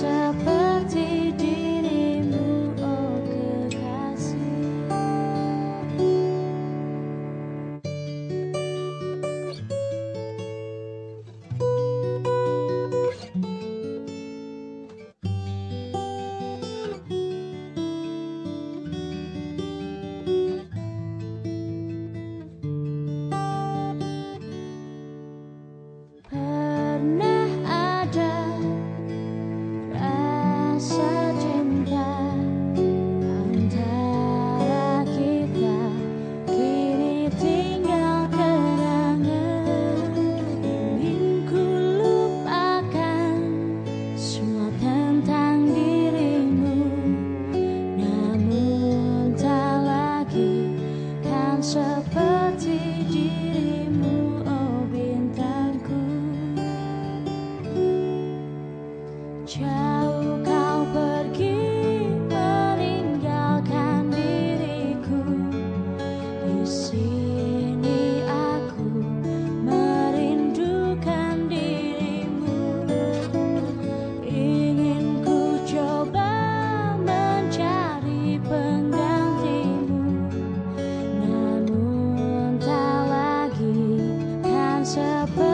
shepherd. Supposed